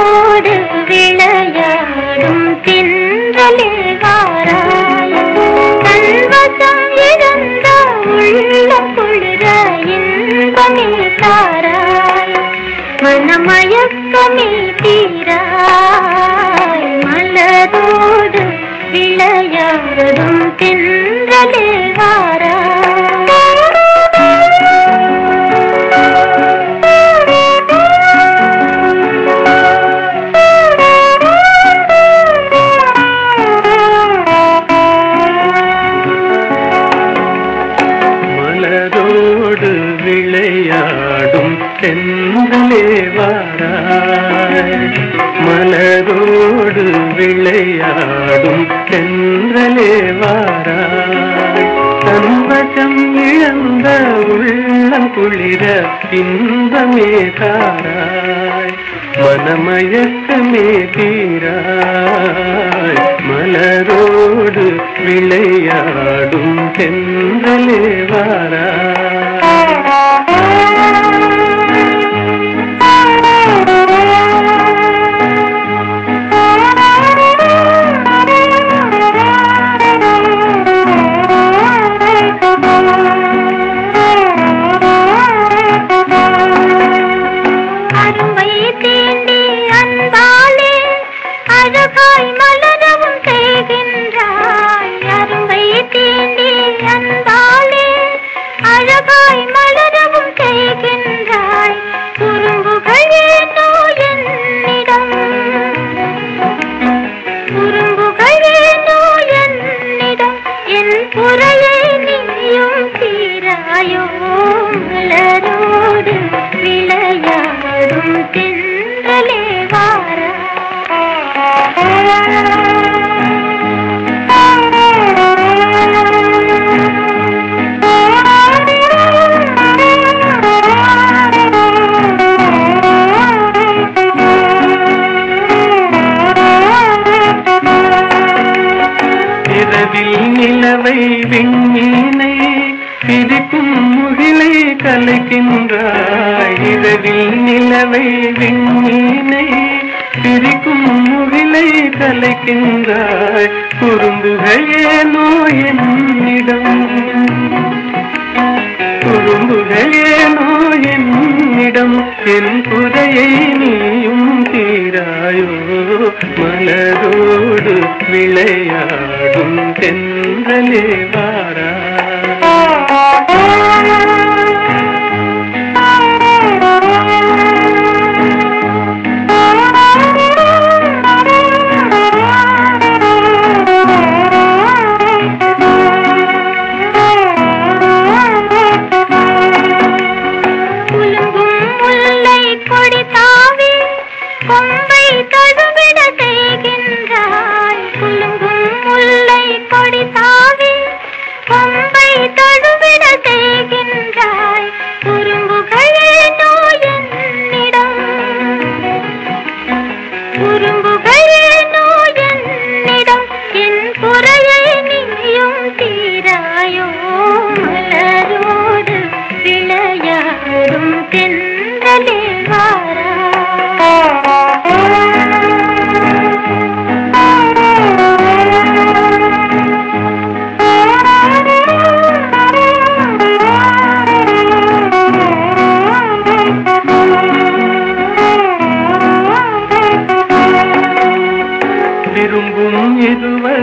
என்னோடு விளையாடும் தின்றலில் வாராய் கண்வசம் இருந்த உள்ளம் குளிர இன்பமில் தாராய் மனமயக்கமே தீராய் மலரோடு விளையாடும் தென்றலே வாராய். மலரோடு விளையாடும் தென்றலே வாராய். தன்வசம் இழந்த உள்ளம் குளிர இன்பமே தாராய். மனமயக்கமே தீராய். மலரோடு விளையாடும் தென்றலே வாராய். தீராயோ மலரோடு விளையாடும் கலைக்கின்றாய். இரவில் நிலவை விண்மீனை பிரிக்கும் முகிலை கலைக்கின்றாய். குறும்புகள் ஏனோ என்னிடம். குறும்புகள் என்னிடம். என் குறையை நீயும் தீராயோ. மலரோடு விளையாடும் தென்றலே வாரா.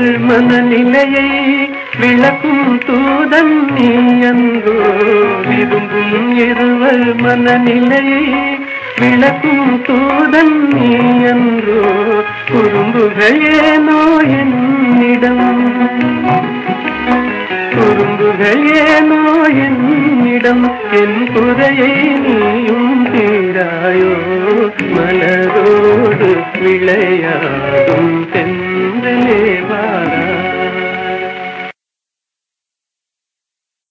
மனநிலையை விளக்கும் தூதன் நீ அன்றோ விரும்பும் இருவர் மனநிலையை விளக்கும் தூதன் நீ அன்றோ குறும்புகள் ஏனோ என்னிடம் குறும்புகள் ஏனோ என்னிடம் என் குறையை நீயும் தீராயோ